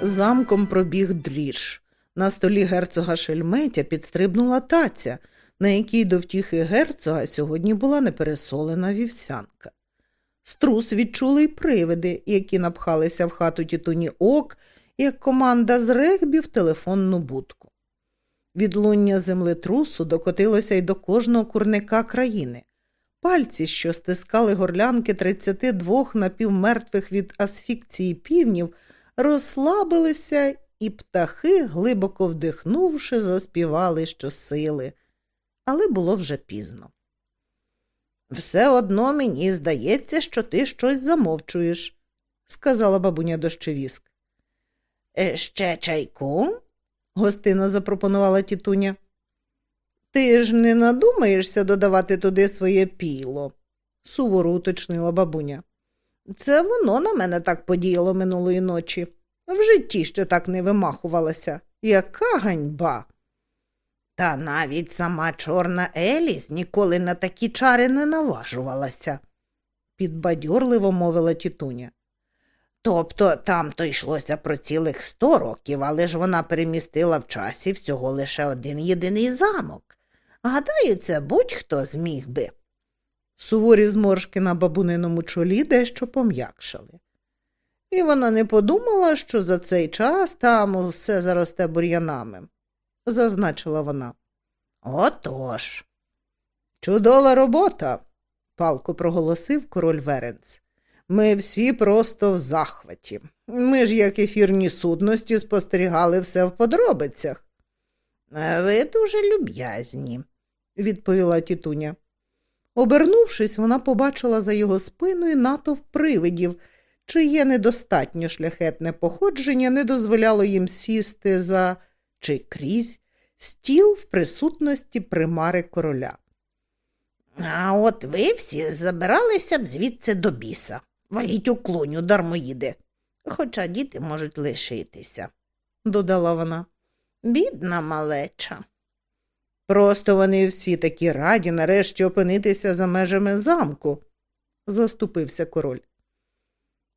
Замком пробіг дріж. На столі герцога шельметя підстрибнула таця, на якій до втіхи герцога сьогодні була непересолена вівсянка. Струс відчули й привиди, які напхалися в хату тітуні ок, як команда з регбі в телефонну будку. Відлуння землетрусу докотилося й до кожного курника країни. Пальці, що стискали горлянки 32 напівмертвих від асфікції півнів, розслабилися, і птахи, глибоко вдихнувши, заспівали щосили. Але було вже пізно. Все одно мені здається, що ти щось замовчуєш, сказала бабуня дощевіск. «Е, ще чайку? Гостина запропонувала тітуня. Ти ж не надумаєшся додавати туди своє піло, суворо уточнила бабуня. Це воно на мене так подіяло минулої ночі. В житті ще так не вимахувалася. Яка ганьба. Та навіть сама чорна Еліс ніколи на такі чари не наважувалася, підбадьорливо мовила тітуня. Тобто там то йшлося про цілих сто років, але ж вона перемістила в часі всього лише один єдиний замок. Гадаю, це будь-хто зміг би. Суворі зморшки на бабуниному чолі дещо пом'якшали. І вона не подумала, що за цей час там все заросте бур'янами, зазначила вона. Отож. Чудова робота, палко проголосив король Веренц. Ми всі просто в захваті. Ми ж, як ефірні судності, спостерігали все в подробицях. Ви дуже люб'язні, відповіла тітуня. Обернувшись, вона побачила за його спиною натовп привидів, чиє недостатньо шляхетне походження не дозволяло їм сісти за чи крізь стіл в присутності примари короля. А от ви всі забиралися б звідси до біса. Валіть у клоню, дармоїде, хоча діти можуть лишитися, додала вона. Бідна малеча. Просто вони всі такі раді нарешті опинитися за межами замку, заступився король.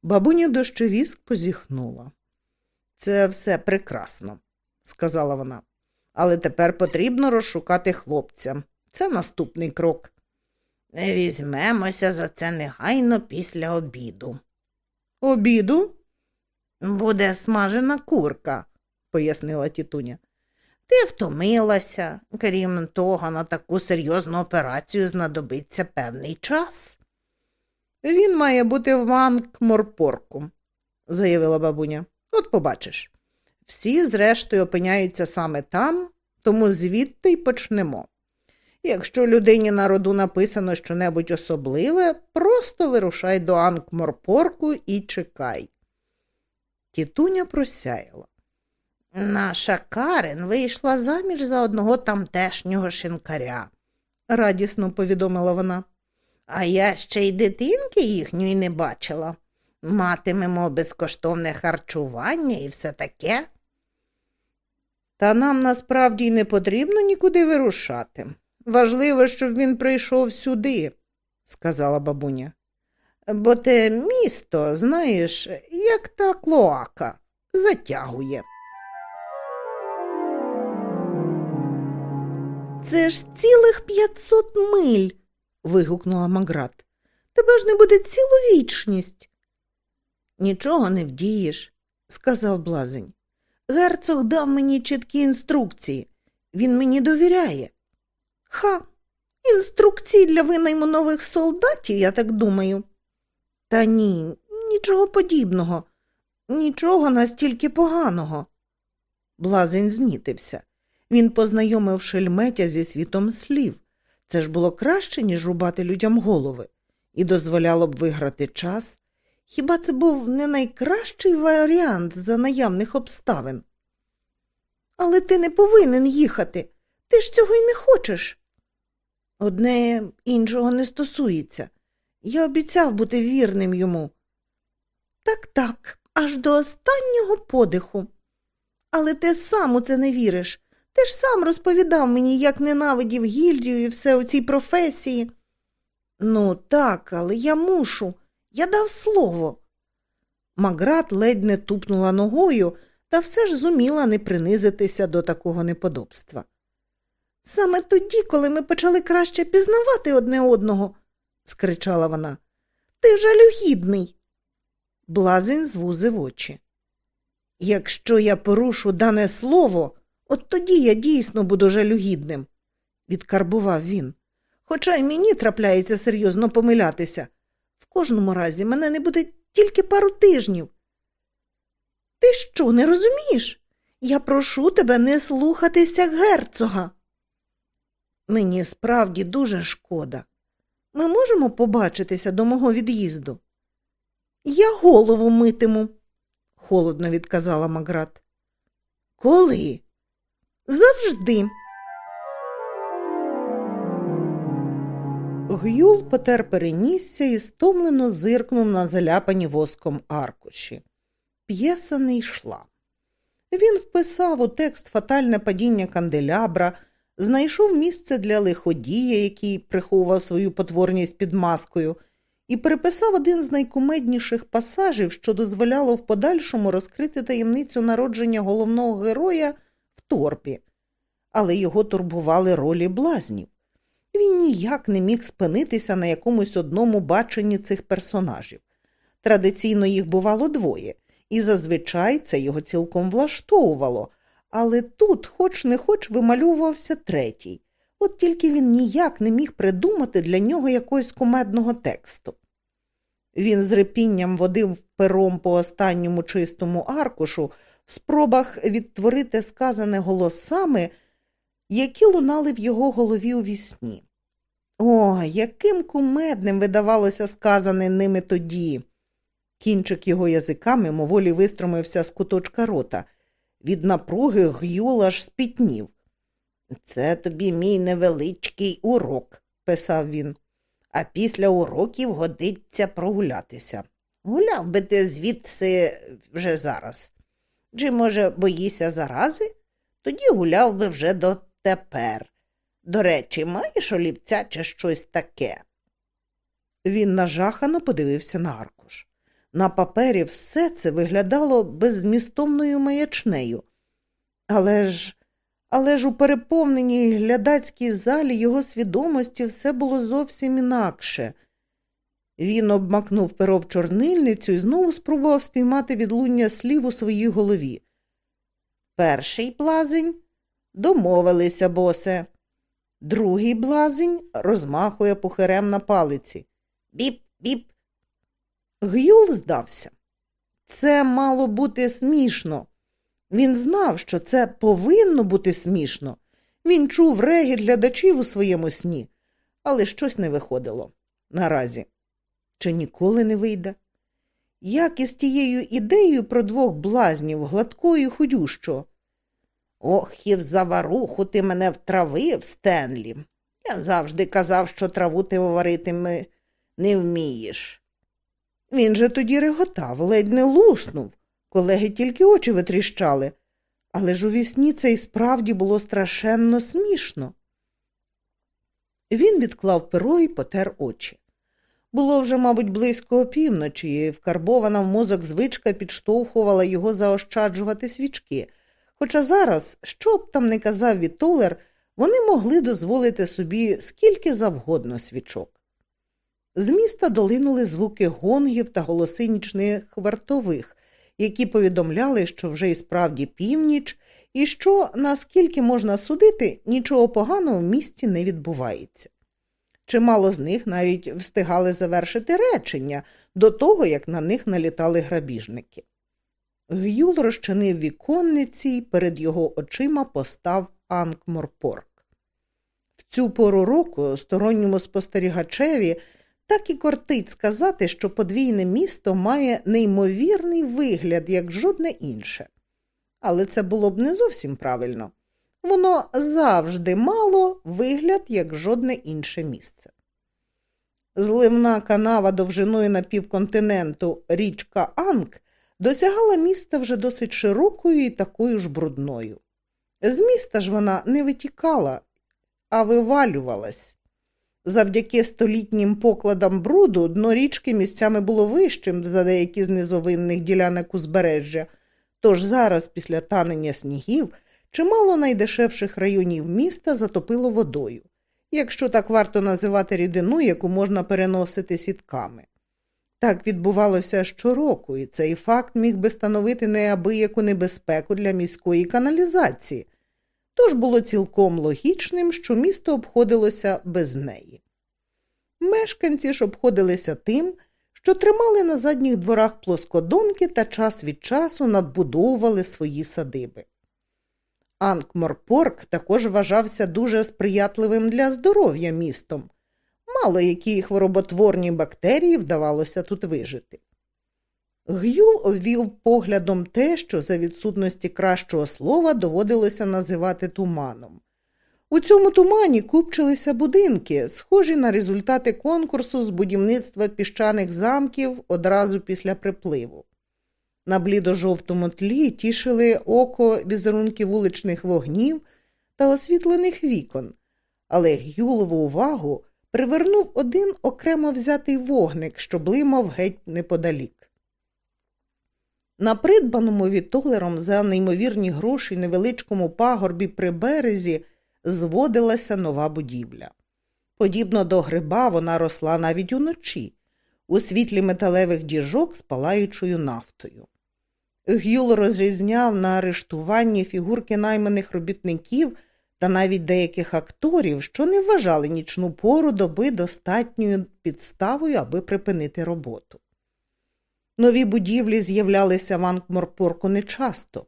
Бабуня дощовіск позіхнула. Це все прекрасно, сказала вона, але тепер потрібно розшукати хлопця. Це наступний крок. Візьмемося за це негайно після обіду. Обіду? Буде смажена курка, пояснила тітуня. Ти втомилася, крім того, на таку серйозну операцію знадобиться певний час. Він має бути в Манк-Морпорку, заявила бабуня. От побачиш. Всі, зрештою, опиняються саме там, тому звідти й почнемо. Якщо людині на роду написано щонебудь особливе, просто вирушай до Анкморпорку і чекай. Тітуня просяяла. Наша Карен вийшла заміж за одного тамтешнього шинкаря, радісно повідомила вона. А я ще й дитинки їхньої не бачила. Матимемо безкоштовне харчування і все таке. Та нам насправді й не потрібно нікуди вирушати. Важливо, щоб він прийшов сюди, сказала бабуня. Бо те місто, знаєш, як та клоака, затягує. Це ж цілих п'ятсот миль. вигукнула Маград. Тебе ж не буде цілу вічність. Нічого не вдієш, сказав блазень. Герцог дав мені чіткі інструкції. Він мені довіряє. Ха, інструкції для винайму нових солдатів, я так думаю. Та ні, нічого подібного, нічого настільки поганого. Блазень знітився. Він познайомив шельметя зі світом слів. Це ж було краще, ніж рубати людям голови, і дозволяло б виграти час. Хіба це був не найкращий варіант за наявних обставин? Але ти не повинен їхати. Ти ж цього й не хочеш. Одне іншого не стосується. Я обіцяв бути вірним йому. Так, так, аж до останнього подиху. Але ти сам у це не віриш. Ти ж сам розповідав мені, як ненавидів гільдію і все у цій професії. Ну, так, але я мушу. Я дав слово. Маград ледь не тупнула ногою, та все ж зуміла не принизитися до такого неподобства. Саме тоді, коли ми почали краще пізнавати одне одного, скричала вона, ти жалюгідний. Блазень звузив очі. Якщо я порушу дане слово, от тоді я дійсно буду жалюгідним, відкарбував він. Хоча й мені трапляється серйозно помилятися. В кожному разі мене не буде тільки пару тижнів. Ти що, не розумієш? Я прошу тебе не слухатися герцога. Мені справді дуже шкода. Ми можемо побачитися до мого від'їзду? Я голову митиму, холодно відказала Маград. Коли? Завжди. Гюл потер перенісся і стомлено зиркнув на заляпані воском аркуші. П'єса не йшла. Він вписав у текст фатальне падіння канделябра, знайшов місце для лиходія, який приховував свою потворність під маскою, і переписав один з найкумедніших пасажів, що дозволяло в подальшому розкрити таємницю народження головного героя в торпі, але його турбували ролі блазнів. Він ніяк не міг спинитися на якомусь одному баченні цих персонажів. Традиційно їх бувало двоє, і зазвичай це його цілком влаштовувало, але тут, хоч не хоч, вимальовувався третій. От тільки він ніяк не міг придумати для нього якогось кумедного тексту. Він з репінням водив пером по останньому чистому аркушу в спробах відтворити сказане голосами, які лунали в його голові у вісні. О, яким кумедним видавалося сказане ними тоді. Кінчик його язика мимоволі вистромився з куточка рота. Від напруги Гюл аж спітнів. Це тобі мій невеличкий урок, писав він, а після уроків годиться прогулятися. Гуляв би ти звідси вже зараз. Чи, може, боїся зарази? Тоді гуляв би вже дотепер. До речі, маєш олівця чи щось таке? Він нажахано подивився на аркуш. На папері все це виглядало беззмістовною маячнею. Але ж, але ж у переповненій глядацькій залі його свідомості все було зовсім інакше. Він обмакнув перо в чорнильницю і знову спробував спіймати відлуння слів у своїй голові. Перший блазень домовилися, босе. Другий блазень розмахує пухарем на палиці. Біп, біп. Гюл здався. Це мало бути смішно. Він знав, що це повинно бути смішно. Він чув регіт глядачів у своєму сні, але щось не виходило наразі. Чи ніколи не вийде? Як із тією ідеєю про двох блазнів, гладкою і худющого? Ох, і в заваруху ти мене втравив, Стенлі. Я завжди казав, що траву ти варити не вмієш. Він же тоді реготав, ледь не луснув. Колеги тільки очі витріщали, але ж у вісні це й справді було страшенно смішно. Він відклав перо і потер очі. Було вже, мабуть, близько опівночі, і вкарбована в мозок звичка підштовхувала його заощаджувати свічки. Хоча зараз, що б там не казав Вітолер, вони могли дозволити собі скільки завгодно свічок. З міста долинули звуки гонгів та голоси нічних вартових, які повідомляли, що вже і справді північ, і що, наскільки можна судити, нічого поганого в місті не відбувається. Чимало з них навіть встигали завершити речення до того, як на них налітали грабіжники. Гюл розчинив віконниці і перед його очима постав Анкморпорк. В цю пору року сторонньому спостерігачеві так і кортить сказати, що подвійне місто має неймовірний вигляд, як жодне інше. Але це було б не зовсім правильно. Воно завжди мало вигляд, як жодне інше місце. Зливна канава довжиною на півконтиненту річка Анг досягала міста вже досить широкою і такою ж брудною. З міста ж вона не витікала, а вивалювалась. Завдяки столітнім покладам бруду дно річки місцями було вищим за деякі з низовинних ділянок узбережжя, тож зараз, після танення снігів, чимало найдешевших районів міста затопило водою, якщо так варто називати рідину, яку можна переносити сітками. Так відбувалося щороку, і цей факт міг би становити неабияку небезпеку для міської каналізації, тож було цілком логічним, що місто обходилося без неї. Мешканці ж обходилися тим, що тримали на задніх дворах плоскодонки та час від часу надбудовували свої садиби. Анкморпорк також вважався дуже сприятливим для здоров'я містом. Мало які хвороботворні бактерії вдавалося тут вижити. Гюл обвів поглядом те, що за відсутності кращого слова доводилося називати туманом. У цьому тумані купчилися будинки, схожі на результати конкурсу з будівництва піщаних замків одразу після припливу. На блідо-жовтому тлі тішили око візерунки вуличних вогнів та освітлених вікон, але Гюлову увагу привернув один окремо взятий вогник, що блимав геть неподалік. На придбаному Вітолером за неймовірні гроші невеличкому пагорбі при березі зводилася нова будівля. Подібно до гриба, вона росла навіть уночі, у світлі металевих діжок з палаючою нафтою. Гюл розрізняв на арештуванні фігурки найманих робітників та навіть деяких акторів, що не вважали нічну пору доби достатньою підставою, аби припинити роботу. Нові будівлі з'являлися в Анкморпорку нечасто.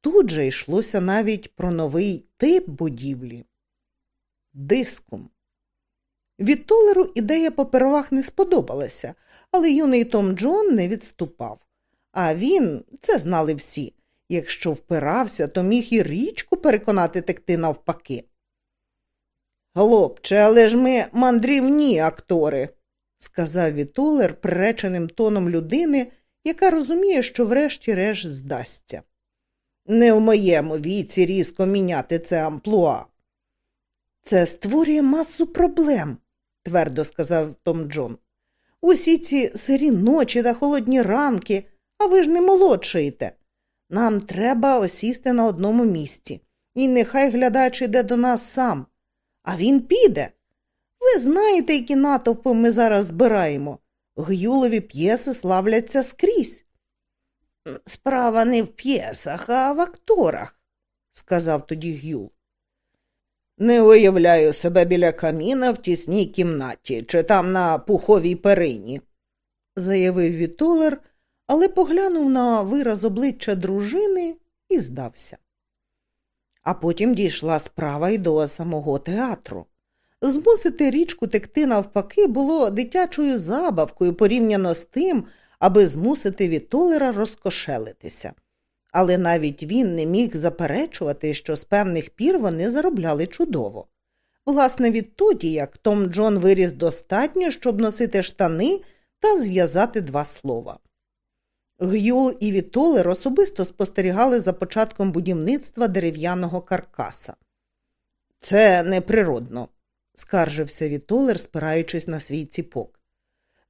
Тут же йшлося навіть про новий тип будівлі дискум. Від Толеру ідея по первах не сподобалася, але юний Том Джон не відступав. А він, це знали всі, якщо впирався, то міг і річку переконати текти навпаки. Хлопче, але ж ми мандрівні актори, сказав Вітолер приреченим тоном людини, яка розуміє, що врешті-решт здасться. Не в моєму віці різко міняти це амплуа. Це створює масу проблем, твердо сказав Том Джон. Усі ці сирі ночі та холодні ранки, а ви ж не молодшаєте. Нам треба осісти на одному місці, і нехай глядач іде до нас сам. А він піде. Ви знаєте, які натовпи ми зараз збираємо. Гюлові п'єси славляться скрізь. Справа не в п'єсах, а в акторах, сказав тоді Гюл. Не уявляю себе біля каміна в тісній кімнаті чи там на пуховій перині, заявив Вітолер, але поглянув на вираз обличчя дружини і здався. А потім дійшла справа й до самого театру. Змусити річку текти навпаки було дитячою забавкою порівняно з тим, аби змусити Вітолера розкошелитися. Але навіть він не міг заперечувати, що з певних пір вони заробляли чудово. Власне, відтоді, як Том Джон виріс достатньо, щоб носити штани та зв'язати два слова. Г'юл і Вітолер особисто спостерігали за початком будівництва дерев'яного каркаса. Це неприродно, скаржився Вітолер, спираючись на свій ціпок.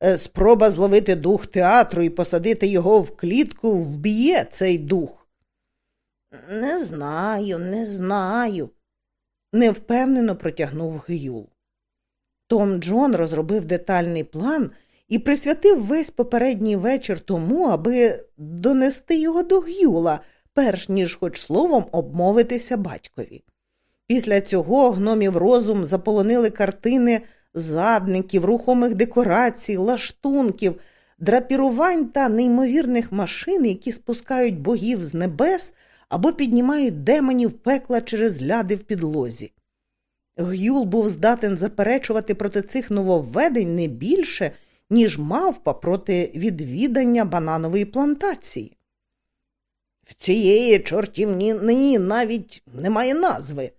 Е, спроба зловити дух театру і посадити його в клітку вб'є цей дух. Не знаю, не знаю, невпевнено протягнув Гюл. Том Джон розробив детальний план і присвятив весь попередній вечір тому, аби донести його до Гюла, перш ніж хоч словом обмовитися батькові. Після цього гномів розум заполонили картини задників, рухомих декорацій, лаштунків, драпірувань та неймовірних машин, які спускають богів з небес або піднімають демонів пекла через ляди в підлозі. Гюл був здатен заперечувати проти цих нововведень не більше, ніж мавпа проти відвідання бананової плантації. В цієї чортівні навіть немає назви,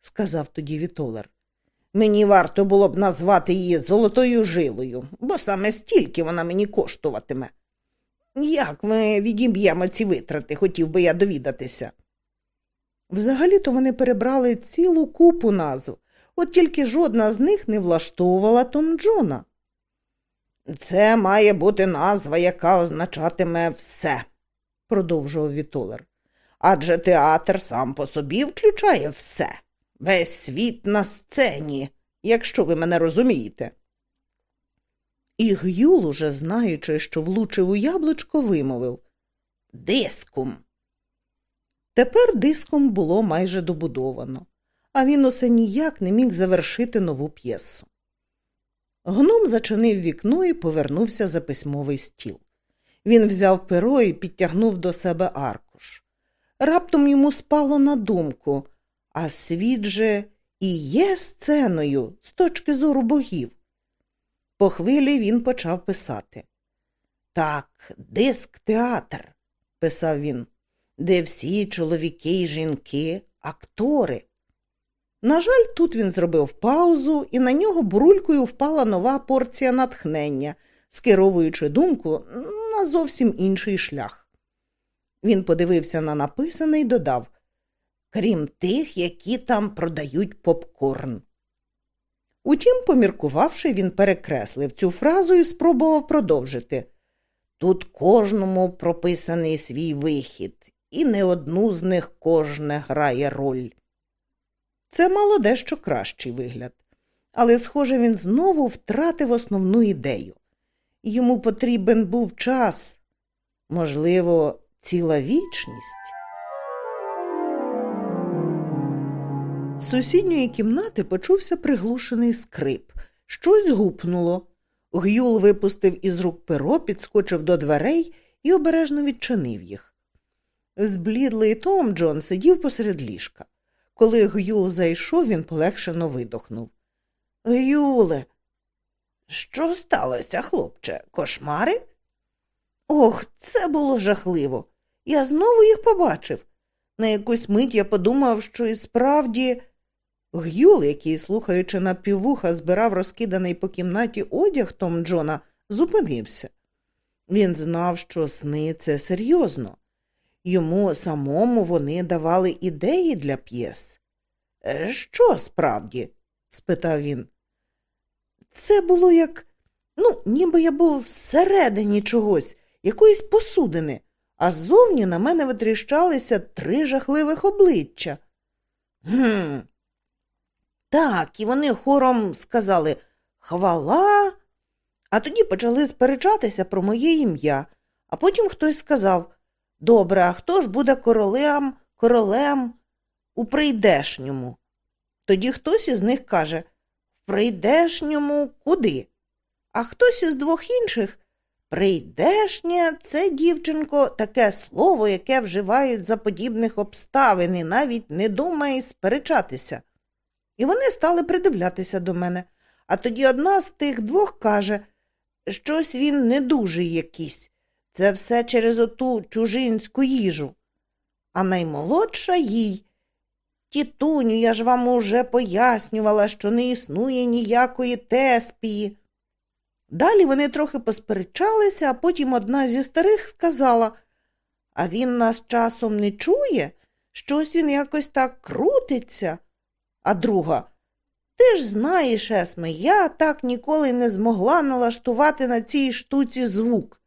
сказав тоді Вітолер. Мені варто було б назвати її золотою жилою, бо саме стільки вона мені коштуватиме. Як ми відіб'ємо ці витрати, хотів би я довідатися. Взагалі-то вони перебрали цілу купу назв, от тільки жодна з них не влаштовувала Том Джона. Це має бути назва, яка означатиме все, продовжував Вітолер. Адже театр сам по собі включає все, весь світ на сцені, якщо ви мене розумієте. І Гюл, уже знаючи, що влучив у яблучко, вимовив Дискум. Тепер диском було майже добудовано, а він усе ніяк не міг завершити нову п'єсу. Гном зачинив вікно і повернувся за письмовий стіл. Він взяв перо і підтягнув до себе аркуш. Раптом йому спало на думку, а світ же і є сценою з точки зору богів. По хвилі він почав писати. Так, диск театр, писав він, де всі чоловіки й жінки актори. На жаль, тут він зробив паузу, і на нього бурулькою впала нова порція натхнення, скеровуючи думку на зовсім інший шлях. Він подивився на написане і додав крім тих, які там продають попкорн. Утім, поміркувавши, він перекреслив цю фразу і спробував продовжити. Тут кожному прописаний свій вихід, і не одну з них кожне грає роль. Це мало дещо кращий вигляд, але, схоже, він знову втратив основну ідею. Йому потрібен був час, можливо, ціла вічність. З сусідньої кімнати почувся приглушений скрип. Щось гупнуло. Гюл випустив із рук перо, підскочив до дверей і обережно відчинив їх. Зблідлий Том Джон сидів посеред ліжка. Коли Гюл зайшов, він полегшено видохнув. Гюле, що сталося, хлопче? Кошмари? Ох, це було жахливо. Я знову їх побачив. На якусь мить я подумав, що і справді Гюл, який, слухаючи на піввуха, збирав розкиданий по кімнаті одяг Том Джона, зупинився. Він знав, що сни це серйозно. Йому самому вони давали ідеї для п'єс. «Е, що справді? спитав він. Це було як, ну, ніби я був всередині чогось, якоїсь посудини, а ззовні на мене витріщалися три жахливих обличчя. Гм, так, і вони хором сказали Хвала. А тоді почали сперечатися про моє ім'я, а потім хтось сказав Добре, а хто ж буде королем, королем у прийдешньому? Тоді хтось із них каже В прийдешньому куди? А хтось із двох інших Прийдешнє це, дівчинко, таке слово, яке вживають за подібних обставин і навіть не думає сперечатися. І вони стали придивлятися до мене. А тоді одна з тих двох каже, щось він не дуже якийсь. Це все через оту чужинську їжу. А наймолодша їй. Тітуню, я ж вам уже пояснювала, що не існує ніякої теспії. Далі вони трохи посперечалися, а потім одна зі старих сказала, а він нас часом не чує, щось він якось так крутиться. А друга, ти ж знаєш, Есме, я так ніколи не змогла налаштувати на цій штуці звук.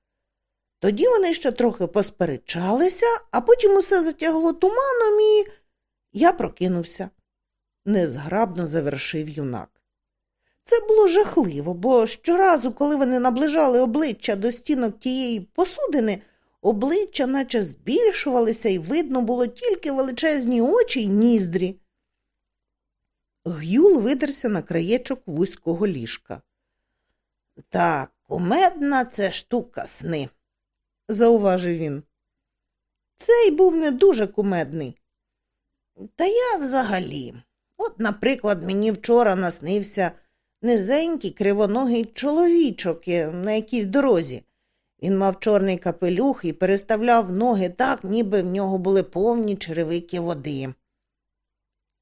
Тоді вони ще трохи посперечалися, а потім усе затягло туманом і я прокинувся. Незграбно завершив юнак. Це було жахливо, бо щоразу, коли вони наближали обличчя до стінок тієї посудини, обличчя наче збільшувалися, і видно було тільки величезні очі й ніздрі. Гюл видерся на краєчок вузького ліжка. Так, кумедна це штука сни, зауважив він. Цей був не дуже кумедний. Та я взагалі. От, наприклад, мені вчора наснився низенький кривоногий чоловічок на якійсь дорозі. Він мав чорний капелюх і переставляв ноги так, ніби в нього були повні черевики води.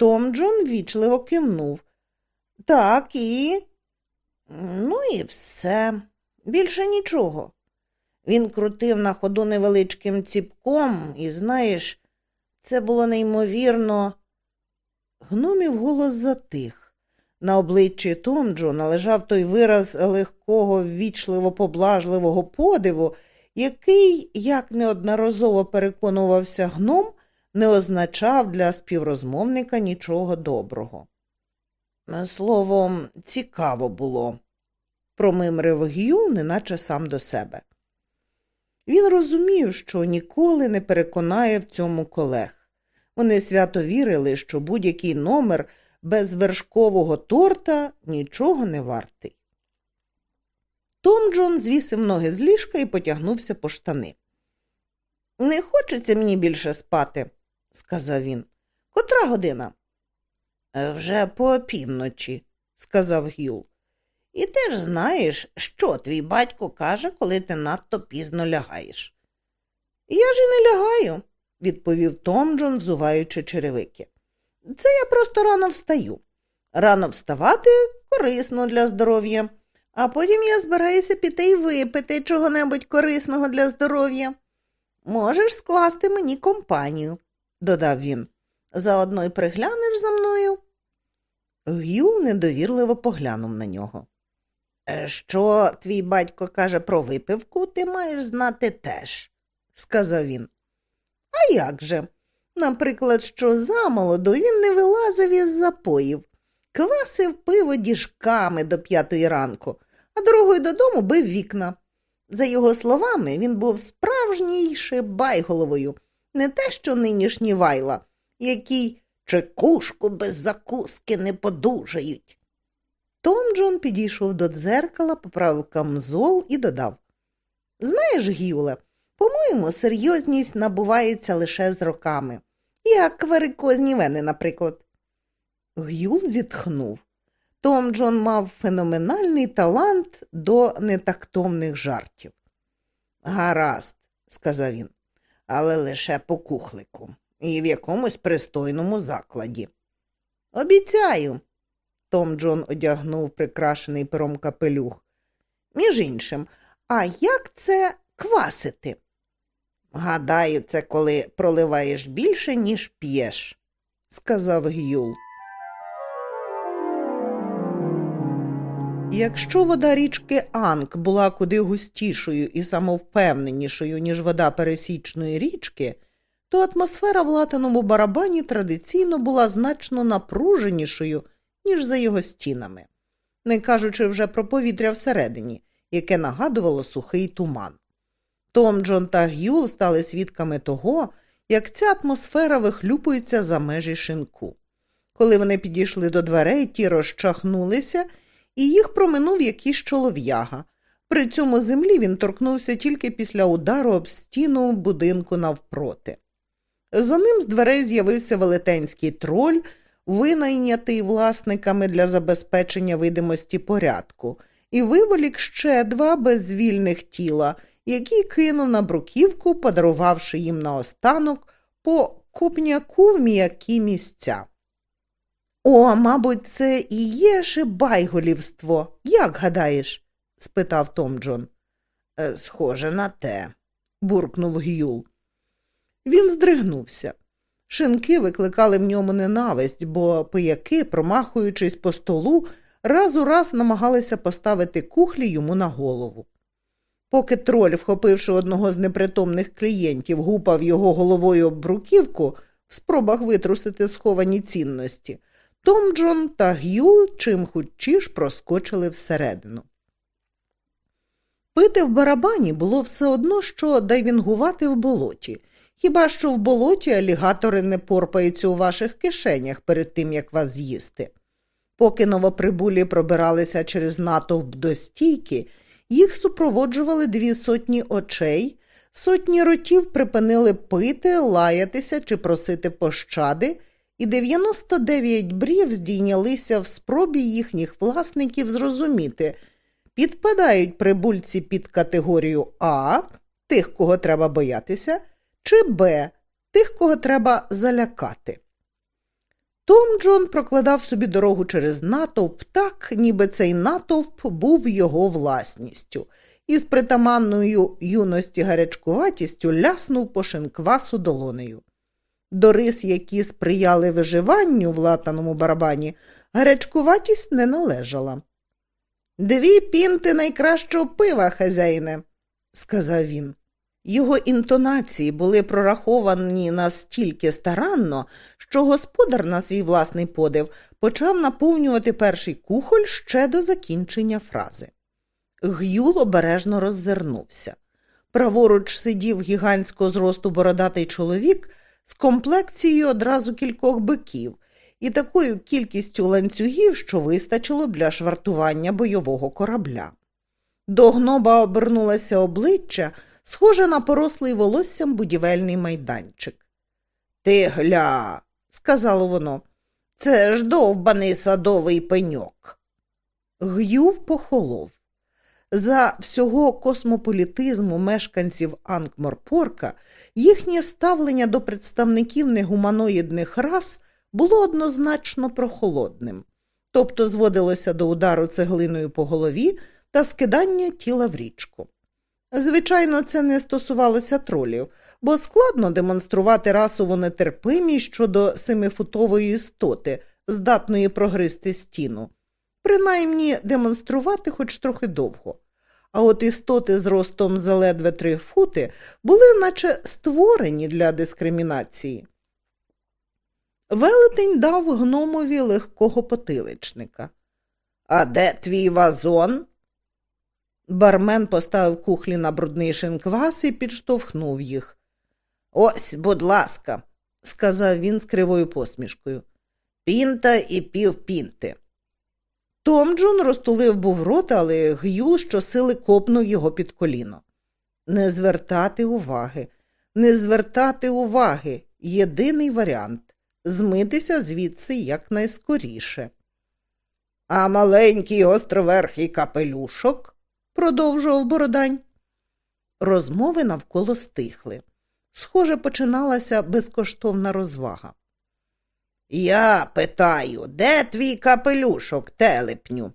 Том Джон вічливо кивнув. Так і. Ну і все. Більше нічого. Він крутив на ходу невеличким ціпком і, знаєш, Це було неймовірно. Гномів голос затих. На обличчі Томджона лежав той вираз легкого, ввічливо поблажливого подиву, який, як неодноразово переконувався гном, не означав для співрозмовника нічого доброго. Словом, цікаво було, промимрив Гюл, неначе сам до себе. Він розумів, що ніколи не переконає в цьому колег. Вони свято вірили, що будь-який номер без вершкового торта нічого не вартий. Том Джон звісив ноги з ліжка і потягнувся по штани. Не хочеться мені більше спати, сказав він. Котра година? «Е, вже по півночі, сказав Гюл. І ти ж знаєш, що твій батько каже, коли ти надто пізно лягаєш. Я ж і не лягаю, відповів Том Джон, взуваючи черевики. Це я просто рано встаю. Рано вставати корисно для здоров'я, а потім я збираюся піти й випити чого-небудь корисного для здоров'я. Можеш скласти мені компанію, додав він. Заодно й приглянеш за мною. Гюл недовірливо поглянув на нього. «Е, що твій батько каже про випивку, ти маєш знати теж, сказав він. А як же? Наприклад, що замолоду він не вилазив із запоїв, квасив пиво діжками до п'ятої ранку, а дорогою додому бив вікна. За його словами, він був справжнійше байголовою, не те, що нинішні вайла, який чекушку без закуски не подужають. Том Джон підійшов до дзеркала, поправив камзол і додав Знаєш, Гюле, по-моєму, серйозність набувається лише з роками, як варикозні вени, наприклад. Гюл зітхнув. Том Джон мав феноменальний талант до нетактовних жартів. Гаразд, сказав він, але лише по кухлику і в якомусь пристойному закладі. Обіцяю. Том Джон одягнув прикрашений пером капелюх. Між іншим, а як це квасити? Гадаю, це коли проливаєш більше, ніж п'єш, сказав Гюл. Якщо вода річки Анк була куди густішою і самовпевненішою, ніж вода пересічної річки, то атмосфера в латаному барабані традиційно була значно напруженішою, ніж за його стінами, не кажучи вже про повітря всередині, яке нагадувало сухий туман. Том, Джон та Гюл стали свідками того, як ця атмосфера вихлюпується за межі шинку. Коли вони підійшли до дверей, ті розчахнулися, і їх проминув якийсь чолов'яга. При цьому землі він торкнувся тільки після удару об стіну будинку навпроти. За ним з дверей з'явився велетенський троль, винайнятий власниками для забезпечення видимості порядку, і виволік ще два безвільних тіла, які кинув на бруківку, подарувавши їм наостанок по купняку в м'які місця. О, мабуть, це і є шибайголівство. Як гадаєш? спитав Том Джон. «Е, схоже на те, буркнув Гюл. Він здригнувся. Шинки викликали в ньому ненависть, бо пияки, промахуючись по столу, раз у раз намагалися поставити кухлі йому на голову. Поки троль, вхопивши одного з непритомних клієнтів, гупав його головою об бруківку в спробах витрусити сховані цінності, Том Джон та Гюл чим хутчіш проскочили всередину. Пити в барабані було все одно, що дайвінгувати в болоті. Хіба що в болоті алігатори не порпаються у ваших кишенях перед тим, як вас з'їсти. Поки новоприбулі пробиралися через натовп до стійки, їх супроводжували дві сотні очей, сотні ротів припинили пити, лаятися чи просити пощади, і 99 брів здійнялися в спробі їхніх власників зрозуміти, підпадають прибульці під категорію А, тих, кого треба боятися чи Б тих, кого треба залякати. Том Джон прокладав собі дорогу через натовп так, ніби цей натовп був його власністю, і з притаманною юності гарячкуватістю ляснув по шинквасу долонею. До рис, які сприяли виживанню в латаному барабані, гарячкуватість не належала. Дві пінти найкращого пива, хазяїне, сказав він. Його інтонації були прораховані настільки старанно, що господар на свій власний подив почав наповнювати перший кухоль ще до закінчення фрази. Гюл обережно роззирнувся. Праворуч сидів гігантського зросту бородатий чоловік з комплекцією одразу кількох биків і такою кількістю ланцюгів, що вистачило для швартування бойового корабля. До гноба обернулося обличчя, схоже на порослий волоссям будівельний майданчик. Ти гля, сказало воно, це ж довбаний садовий пеньок. Гюв похолов. За всього космополітизму мешканців Анкморпорка їхнє ставлення до представників негуманоїдних рас було однозначно прохолодним, тобто зводилося до удару цеглиною по голові та скидання тіла в річку. Звичайно, це не стосувалося тролів, бо складно демонструвати расову нетерпимість щодо семифутової істоти, здатної прогризти стіну, принаймні демонструвати хоч трохи довго. А от істоти з ростом за ледве три фути були наче створені для дискримінації. Велетень дав гномові легкого потиличника. А де твій вазон? Бармен поставив кухлі на брудний шинквас і підштовхнув їх. Ось, будь ласка, сказав він з кривою посмішкою. Пінта і півпінти. Том Джон розтулив був рот, але Гюл щосили копнув його під коліно. Не звертати уваги, не звертати уваги єдиний варіант змитися звідси якнайскоріше. А маленький островерхий капелюшок, продовжував Бородань. Розмови навколо стихли. Схоже, починалася безкоштовна розвага. Я питаю, де твій капелюшок, телепню?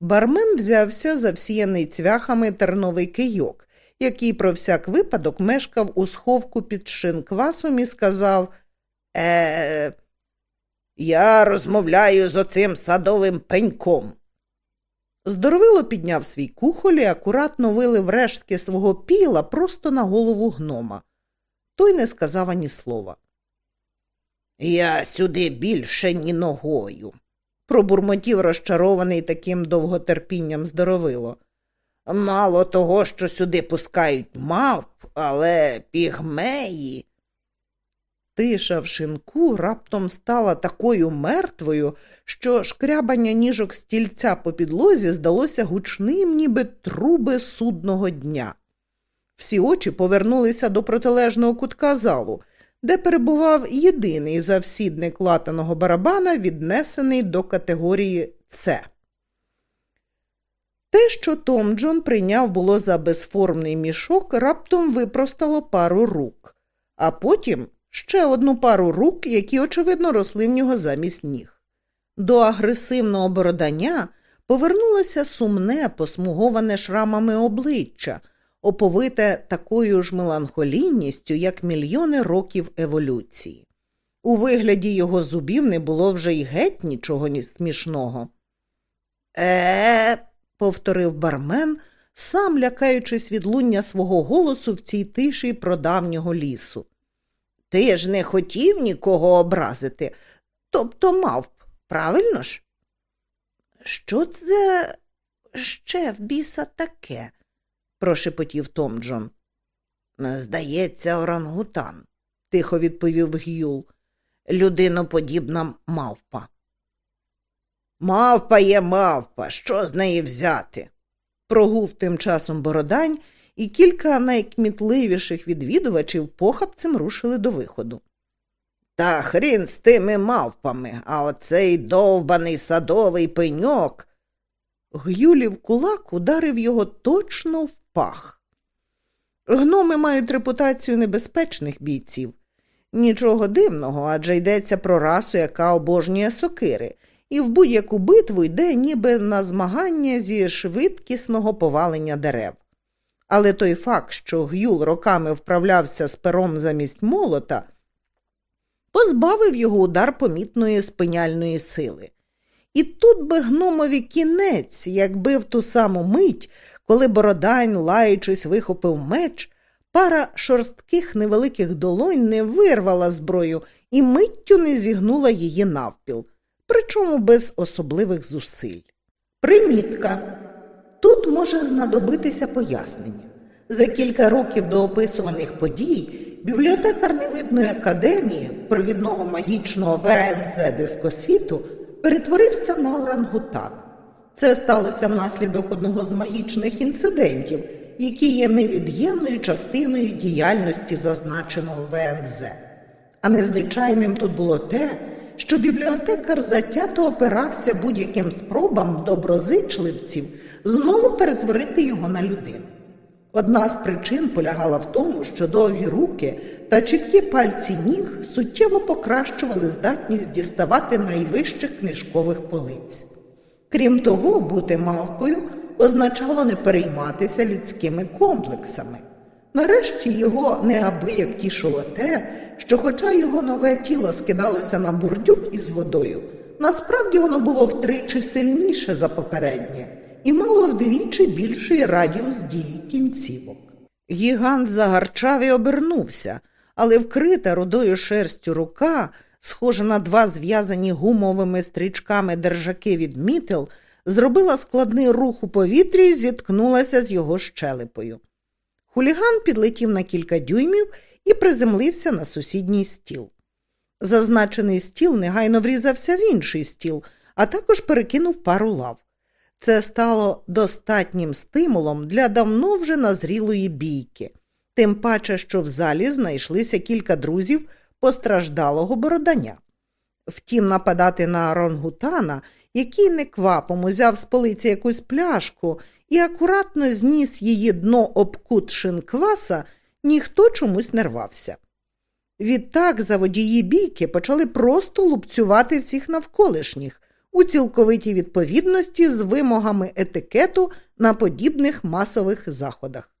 Бармен взявся за всіяний цвяхами терновий кийок, який про всяк випадок мешкав у сховку під шинквасом і сказав Е, я розмовляю з оцим садовим пеньком. Здоровило підняв свій кухоль і акуратно вилив рештки свого піла просто на голову гнома. Той не сказав ані слова. Я сюди більше ні ногою, пробурмотів розчарований таким довготерпінням здоровило. Мало того, що сюди пускають мавп, але пігмеї. Тиша в шинку раптом стала такою мертвою, що шкрябання ніжок стільця по підлозі здалося гучним, ніби труби судного дня. Всі очі повернулися до протилежного кутка залу, де перебував єдиний завсідник латаного барабана, віднесений до категорії С. Те, що Том Джон прийняв було за безформний мішок, раптом випростало пару рук, а потім ще одну пару рук, які, очевидно, росли в нього замість ніг. До агресивного бородання повернулося сумне, посмуговане шрамами обличчя, оповите такою ж меланхолійністю, як мільйони років еволюції. У вигляді його зубів не було вже й геть нічого ні смішного. Е, повторив бармен, сам лякаючись від луння свого голосу в цій тиші прадавнього лісу. Ти ж не хотів нікого образити, тобто мавп, правильно ж? Що це ще в біса таке? Прошепотів Том Джон. Здається, орангутан, тихо відповів Гюл. Людиноподібна мавпа. Мавпа є мавпа, що з неї взяти? прогув тим часом Бородань і кілька найкмітливіших відвідувачів похапцем рушили до виходу. Та хрін з тими мавпами, а оцей довбаний садовий пеньок. Гюлів кулак ударив його точно в пах. Гноми мають репутацію небезпечних бійців. Нічого дивного, адже йдеться про расу, яка обожнює сокири, і в будь-яку битву йде ніби на змагання зі швидкісного повалення дерев. Але той факт, що Гюл роками вправлявся з пером замість молота, позбавив його удар помітної спиняльної сили. І тут би гномові кінець, якби в ту саму мить, коли Бородань, лаючись, вихопив меч, пара шорстких невеликих долонь не вирвала зброю і миттю не зігнула її навпіл, причому без особливих зусиль. Примітка. Тут може знадобитися пояснення. За кілька років до описуваних подій бібліотекар невидної академії провідного магічного ВНЗ дискосвіту перетворився на орангутан. Це сталося внаслідок одного з магічних інцидентів, які є невід'ємною частиною діяльності зазначеного ВНЗ. А незвичайним тут було те, що бібліотекар затято опирався будь-яким спробам доброзичливців знову перетворити його на людину. Одна з причин полягала в тому, що довгі руки та чіткі пальці ніг суттєво покращували здатність діставати найвищих книжкових полиць. Крім того, бути мавпою означало не перейматися людськими комплексами. Нарешті його неабияк тішило те, що, хоча його нове тіло скидалося на бурдюк із водою, насправді воно було втричі сильніше за попереднє і мало вдвічі більший радіус дії кінцівок. Гігант загарчав і обернувся, але вкрита рудою шерстю рука, схожа на два зв'язані гумовими стрічками держаки від мітел, зробила складний рух у повітрі і зіткнулася з його щелепою. Хуліган підлетів на кілька дюймів і приземлився на сусідній стіл. Зазначений стіл негайно врізався в інший стіл, а також перекинув пару лав. Це стало достатнім стимулом для давно вже назрілої бійки, тим паче, що в залі знайшлися кілька друзів постраждалого бородання. Втім, нападати на Ронгутана, який неквапом узяв з полиці якусь пляшку і акуратно зніс її дно об кут шинкваса, ніхто чомусь не рвався. Відтак заводії бійки почали просто лупцювати всіх навколишніх у цілковитій відповідності з вимогами етикету на подібних масових заходах.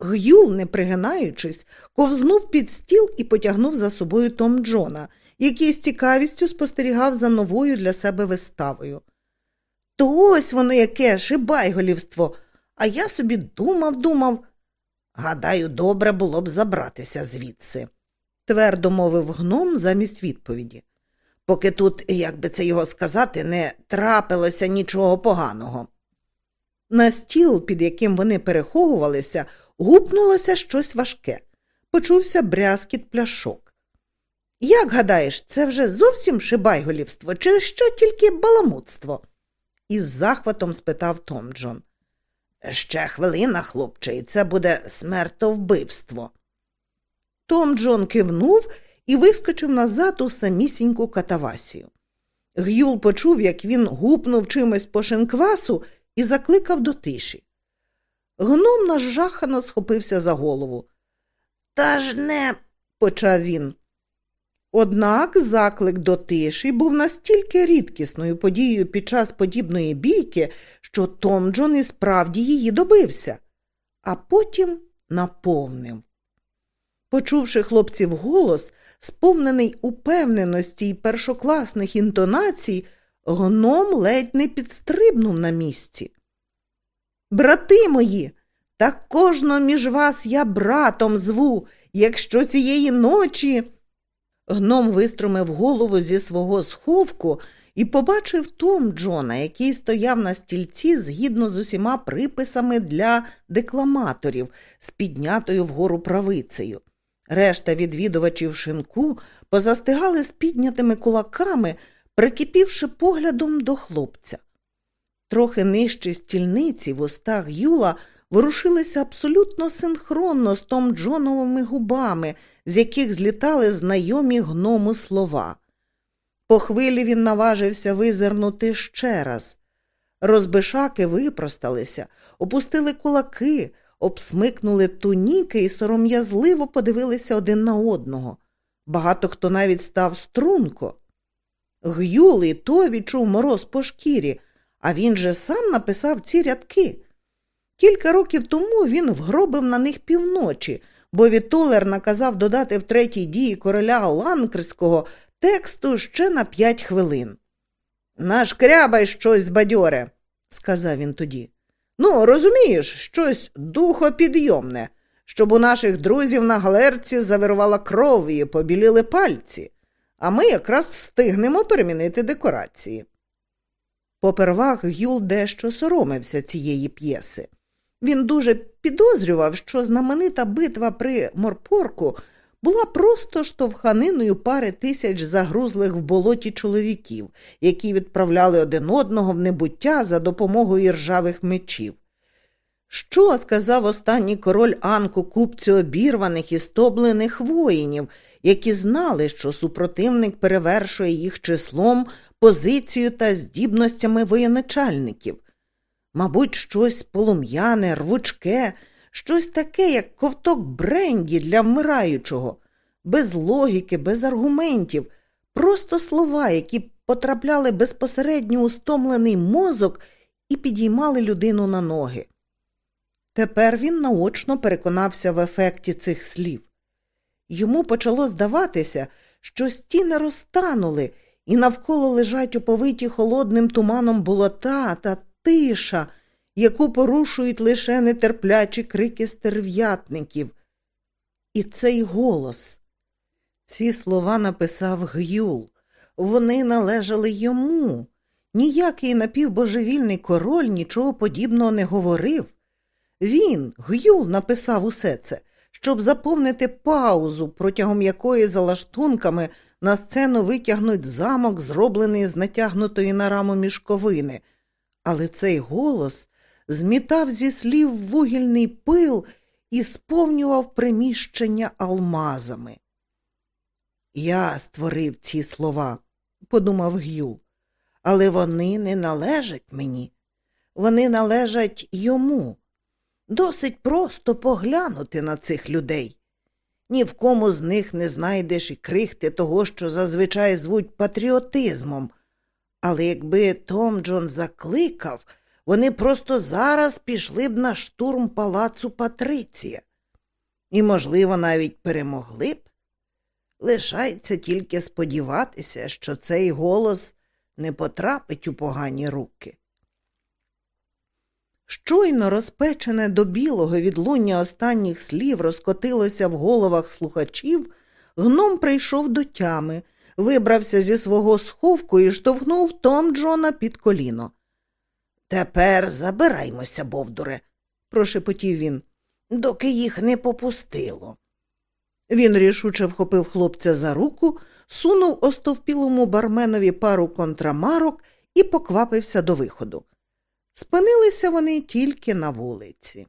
Гюл, не пригинаючись, ковзнув під стіл і потягнув за собою Том Джона, який з цікавістю спостерігав за новою для себе виставою. То ось воно яке шибайголівство, а я собі думав, думав. Гадаю, добре було б забратися звідси, твердо мовив гном замість відповіді поки тут, як би це його сказати, не трапилося нічого поганого. На стіл, під яким вони переховувалися, гупнулося щось важке. Почувся брязкіт пляшок. Як гадаєш, це вже зовсім шибайголівство, чи що тільки баламутство? із захватом спитав Том Джон. Ще хвилина, хлопче, і це буде смертовбивство. Том Джон кивнув і вискочив назад у самісіньку катавасію. Гюл почув, як він гупнув чимось по шинквасу і закликав до тиші. Гном нажахано схопився за голову. Та ж не, почав він. Однак заклик до тиші був настільки рідкісною подією під час подібної бійки, що Том Джон і справді її добився, а потім наповнив. Почувши хлопців голос, сповнений упевненості й першокласних інтонацій, гном ледь не підстрибнув на місці. Брати мої, та кожного між вас я братом зву, якщо цієї ночі. Гном виструмив голову зі свого сховку і побачив Том Джона, який стояв на стільці згідно з усіма приписами для декламаторів з піднятою вгору правицею. Решта відвідувачів шинку позастигали з піднятими кулаками, прикипівши поглядом до хлопця. Трохи нижче стільниці в устах Юла ворушилися абсолютно синхронно з Том Джоновими губами, з яких злітали знайомі гному слова. По хвилі він наважився визирнути ще раз. Розбишаки випросталися, опустили кулаки, обсмикнули туніки і сором'язливо подивилися один на одного. Багато хто навіть став струнко. Гюл і то відчув мороз по шкірі, а він же сам написав ці рядки. Кілька років тому він вгробив на них півночі, бо Вітолер наказав додати в третій дії короля Ланкерського тексту ще на п'ять хвилин. Нашкрябай щось бадьоре, сказав він тоді. Ну, розумієш, щось духопідйомне, щоб у наших друзів на галерці завирувала кров і побіліли пальці, а ми якраз встигнемо перемінити декорації. Попервах Гюл дещо соромився цієї п'єси. Він дуже підозрював, що знаменита битва при морпорку була просто штовханиною пари тисяч загрузлих в болоті чоловіків, які відправляли один одного в небуття за допомогою ржавих мечів. Що сказав останній король Анку купцю обірваних і стоблених воїнів, які знали, що супротивник перевершує їх числом, позицією та здібностями воєначальників? Мабуть, щось полум'яне, рвучке, щось таке, як ковток бренді для вмираючого, без логіки, без аргументів, просто слова, які потрапляли безпосередньо у стомлений мозок і підіймали людину на ноги. Тепер він наочно переконався в ефекті цих слів. Йому почало здаватися, що стіни розтанули, і навколо лежать оповиті холодним туманом болота та тиша, яку порушують лише нетерплячі крики стерв'ятників. І цей голос. Ці слова написав Гюл. Вони належали йому. Ніякий напівбожевільний король нічого подібного не говорив. Він, Гюл, написав усе це, щоб заповнити паузу, протягом якої за лаштунками на сцену витягнуть замок, зроблений з натягнутої на раму мішковини. Але цей голос змітав зі слів вугільний пил і сповнював приміщення алмазами. Я створив ці слова, подумав Гюл, але вони не належать мені, вони належать йому. Досить просто поглянути на цих людей. Ні в кому з них не знайдеш і крихти того, що зазвичай звуть патріотизмом. Але якби Том Джон закликав, вони просто зараз пішли б на штурм палацу Патриція. І, можливо, навіть перемогли б. Лишається тільки сподіватися, що цей голос не потрапить у погані руки. Щойно розпечене до білого відлуння останніх слів розкотилося в головах слухачів, гном прийшов до тями, вибрався зі свого сховку і штовхнув Том Джона під коліно. Тепер забираймося, Бовдуре, прошепотів він, доки їх не попустило. Він рішуче вхопив хлопця за руку, сунув остовпілому барменові пару контрамарок і поквапився до виходу. Спинилися вони тільки на вулиці.